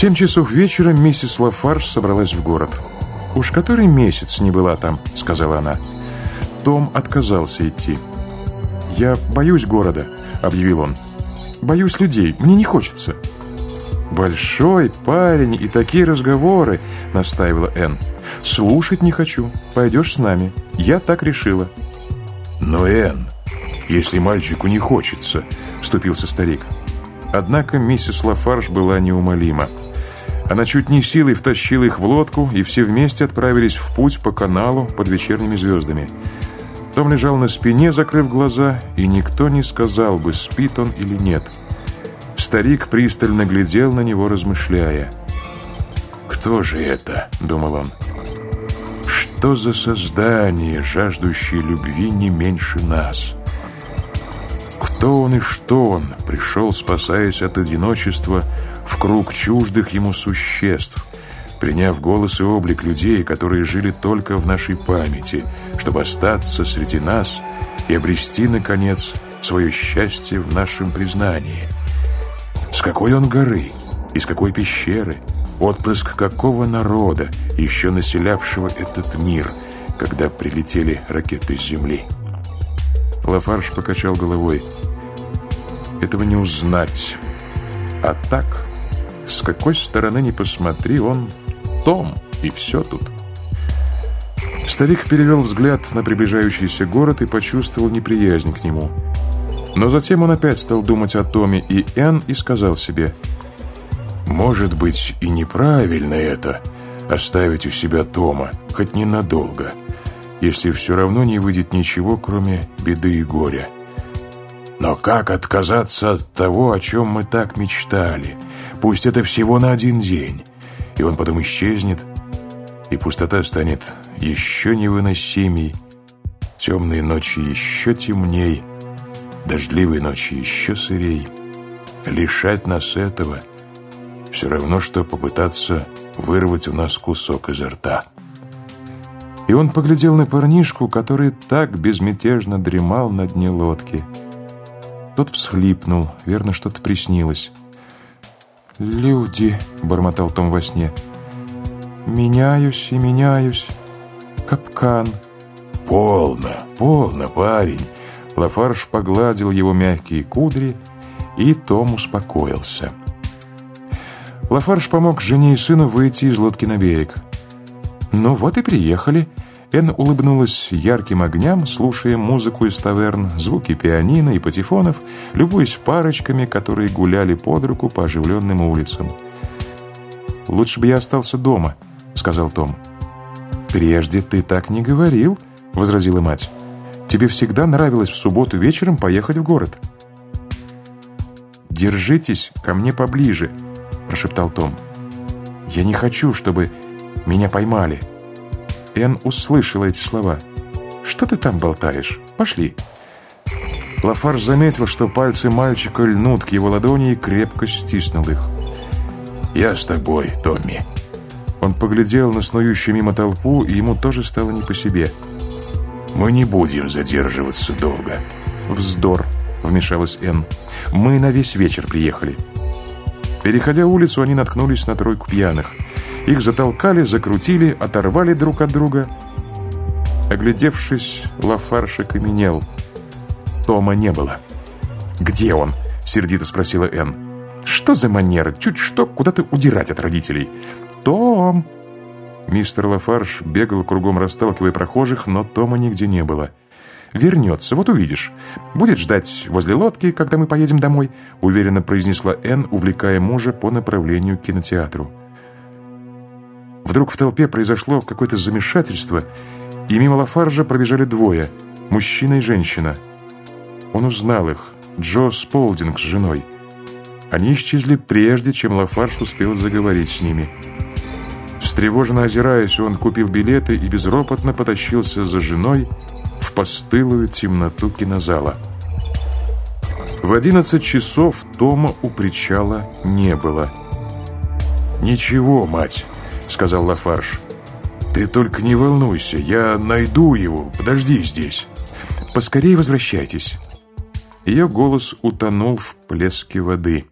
семь часов вечера миссис Лафарж собралась в город. «Уж который месяц не была там», — сказала она. Том отказался идти. «Я боюсь города», — объявил он. «Боюсь людей. Мне не хочется». «Большой парень и такие разговоры», — настаивала Энн. «Слушать не хочу. Пойдешь с нами. Я так решила». «Но, Энн, если мальчику не хочется», — вступился старик. Однако миссис Лафарж была неумолима. Она чуть не силой втащила их в лодку, и все вместе отправились в путь по каналу под вечерними звездами. Том лежал на спине, закрыв глаза, и никто не сказал бы, спит он или нет. Старик пристально глядел на него, размышляя. «Кто же это?» — думал он. «Что за создание, жаждущее любви не меньше нас?» Кто он и что он пришел, спасаясь от одиночества, в круг чуждых ему существ, приняв голос и облик людей, которые жили только в нашей памяти, чтобы остаться среди нас и обрести, наконец, свое счастье в нашем признании. С какой он горы, из какой пещеры, отпрыск какого народа, еще населявшего этот мир, когда прилетели ракеты с Земли. Лафарш покачал головой. Этого не узнать. А так, с какой стороны ни посмотри, он том, и все тут. Старик перевел взгляд на приближающийся город и почувствовал неприязнь к нему. Но затем он опять стал думать о Томе и Энн и сказал себе, «Может быть, и неправильно это, оставить у себя Тома, хоть ненадолго, если все равно не выйдет ничего, кроме беды и горя. Но как отказаться от того, о чем мы так мечтали? Пусть это всего на один день, и он потом исчезнет, и пустота станет еще невыносимей, темные ночи еще темней, дождливые ночи еще сырей. Лишать нас этого все равно, что попытаться вырвать у нас кусок изо рта. И он поглядел на парнишку, который так безмятежно дремал на дне лодки. Тот всхлипнул, верно, что-то приснилось. «Люди», — бормотал Том во сне, — «меняюсь и меняюсь, капкан». «Полно, полно, парень!» Лафарш погладил его мягкие кудри, и Том успокоился. Лафарш помог жене и сыну выйти из лодки на берег. «Ну вот и приехали», Энн улыбнулась ярким огням, слушая музыку из таверн, звуки пианино и патефонов, любуясь парочками, которые гуляли под руку по оживленным улицам. «Лучше бы я остался дома», — сказал Том. «Прежде ты так не говорил», — возразила мать. «Тебе всегда нравилось в субботу вечером поехать в город». «Держитесь ко мне поближе», — прошептал Том. «Я не хочу, чтобы меня поймали». Энн услышала эти слова. «Что ты там болтаешь? Пошли!» Лафарж заметил, что пальцы мальчика льнут к его ладони и крепко стиснул их. «Я с тобой, Томми!» Он поглядел на снующую мимо толпу, и ему тоже стало не по себе. «Мы не будем задерживаться долго». «Вздор!» — вмешалась Энн. «Мы на весь вечер приехали». Переходя улицу, они наткнулись на тройку пьяных — их затолкали, закрутили, оторвали друг от друга. Оглядевшись, Лафарш окаменел. Тома не было. «Где он?» — сердито спросила Энн. «Что за манера? Чуть что, куда-то удирать от родителей?» «Том!» Мистер Лафарш бегал кругом, расталкивая прохожих, но Тома нигде не было. «Вернется, вот увидишь. Будет ждать возле лодки, когда мы поедем домой», уверенно произнесла Энн, увлекая мужа по направлению к кинотеатру. Вдруг в толпе произошло какое-то замешательство, и мимо Лафаржа пробежали двое – мужчина и женщина. Он узнал их – Джо Сполдинг с женой. Они исчезли прежде, чем Лафарж успел заговорить с ними. Встревоженно озираясь, он купил билеты и безропотно потащился за женой в постылую темноту кинозала. В одиннадцать часов дома у причала не было. «Ничего, мать!» Сказал Лафарж. «Ты только не волнуйся, я найду его, подожди здесь». «Поскорее возвращайтесь». Ее голос утонул в плеске воды.